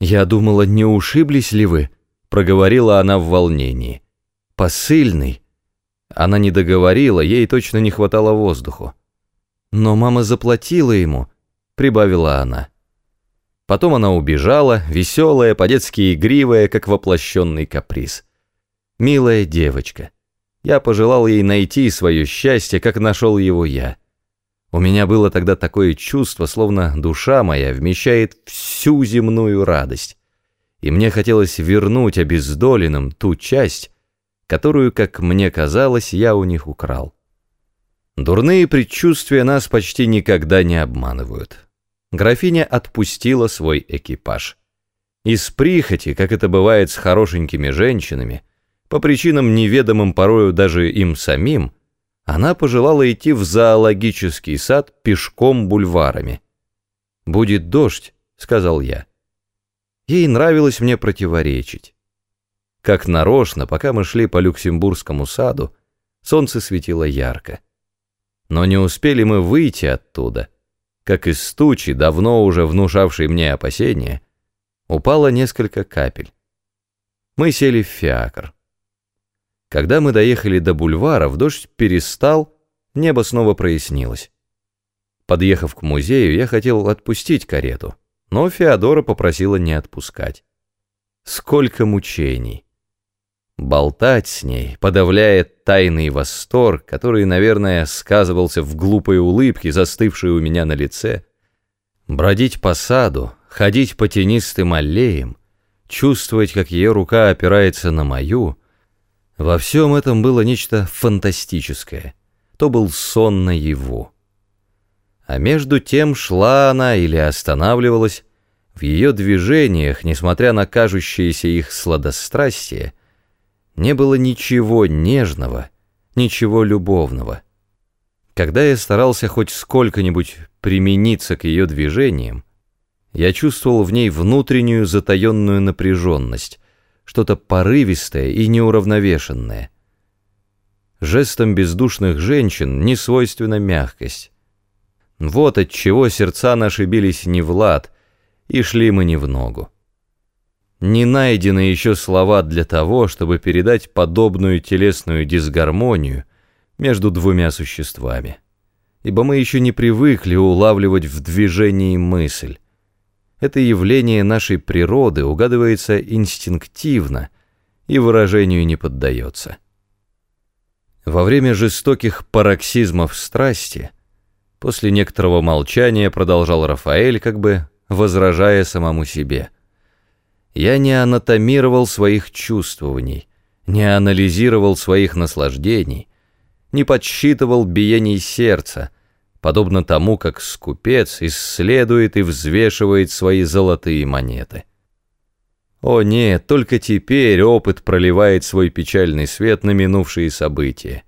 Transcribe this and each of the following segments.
«Я думала, не ушиблись ли вы?» — проговорила она в волнении. «Посыльный». Она не договорила, ей точно не хватало воздуху. «Но мама заплатила ему», — прибавила она. Потом она убежала, веселая, по-детски игривая, как воплощенный каприз. Милая девочка. Я пожелал ей найти свое счастье, как нашел его я. У меня было тогда такое чувство, словно душа моя вмещает всю земную радость. И мне хотелось вернуть обездоленным ту часть, которую, как мне казалось, я у них украл. Дурные предчувствия нас почти никогда не обманывают. Графиня отпустила свой экипаж. Из прихоти, как это бывает с хорошенькими женщинами, по причинам неведомым порою даже им самим, она пожелала идти в зоологический сад пешком бульварами. «Будет дождь», — сказал я. Ей нравилось мне противоречить. Как нарочно, пока мы шли по Люксембургскому саду, солнце светило ярко. Но не успели мы выйти оттуда, как из тучи, давно уже внушавшей мне опасения, упало несколько капель. Мы сели в фиакр. Когда мы доехали до бульваров, дождь перестал, небо снова прояснилось. Подъехав к музею, я хотел отпустить карету, но Феодора попросила не отпускать. Сколько мучений! Болтать с ней подавляет тайный восторг, который, наверное, сказывался в глупой улыбке, застывшей у меня на лице. Бродить по саду, ходить по тенистым аллеям, чувствовать, как ее рука опирается на мою — во всем этом было нечто фантастическое. То был сон наяву. А между тем шла она или останавливалась, в ее движениях, несмотря на кажущееся их сладострастие, не было ничего нежного, ничего любовного. Когда я старался хоть сколько-нибудь примениться к ее движениям, я чувствовал в ней внутреннюю затаенную напряженность, что-то порывистое и неуравновешенное. Жестом бездушных женщин не свойственна мягкость. Вот от чего сердца наши бились не в лад, и шли мы не в ногу. Не найдены еще слова для того, чтобы передать подобную телесную дисгармонию между двумя существами, ибо мы еще не привыкли улавливать в движении мысль, это явление нашей природы угадывается инстинктивно и выражению не поддается. Во время жестоких пароксизмов страсти, после некоторого молчания продолжал Рафаэль, как бы возражая самому себе. Я не анатомировал своих чувствований, не анализировал своих наслаждений, не подсчитывал биений сердца, подобно тому, как скупец исследует и взвешивает свои золотые монеты. О нет, только теперь опыт проливает свой печальный свет на минувшие события,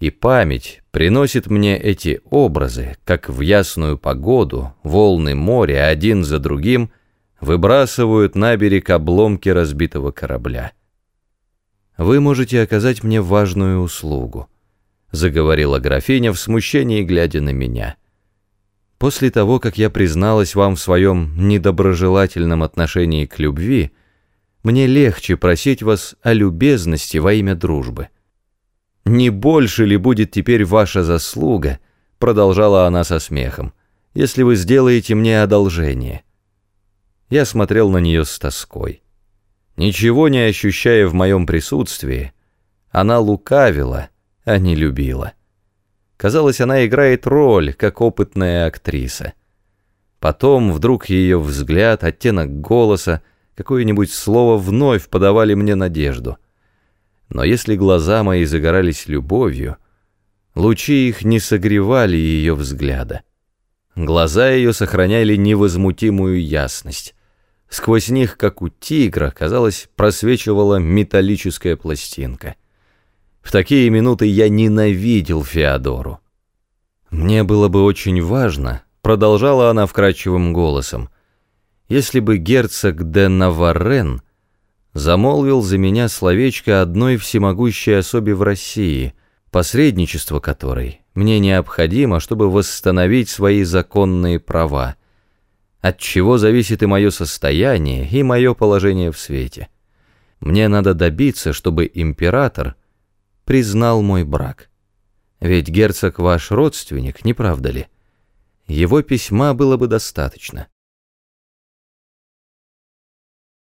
и память приносит мне эти образы, как в ясную погоду волны моря один за другим выбрасывают на берег обломки разбитого корабля. Вы можете оказать мне важную услугу — заговорила графиня в смущении, глядя на меня. После того, как я призналась вам в своем недоброжелательном отношении к любви, мне легче просить вас о любезности во имя дружбы. Не больше ли будет теперь ваша заслуга, продолжала она со смехом, если вы сделаете мне одолжение? Я смотрел на нее с тоской. Ничего не ощущая в моем присутствии, она лукавила — а не любила. Казалось, она играет роль, как опытная актриса. Потом вдруг ее взгляд, оттенок голоса, какое-нибудь слово вновь подавали мне надежду. Но если глаза мои загорались любовью, лучи их не согревали ее взгляда. Глаза ее сохраняли невозмутимую ясность. Сквозь них, как у тигра, казалось, просвечивала металлическая пластинка — в такие минуты я ненавидел Феодору. Мне было бы очень важно, продолжала она вкрадчивым голосом, если бы герцог де Наваррен замолвил за меня словечко одной всемогущей особе в России, посредничество которой мне необходимо, чтобы восстановить свои законные права. от чего зависит и мое состояние, и мое положение в свете. Мне надо добиться, чтобы император признал мой брак. Ведь герцог ваш родственник, не правда ли? Его письма было бы достаточно.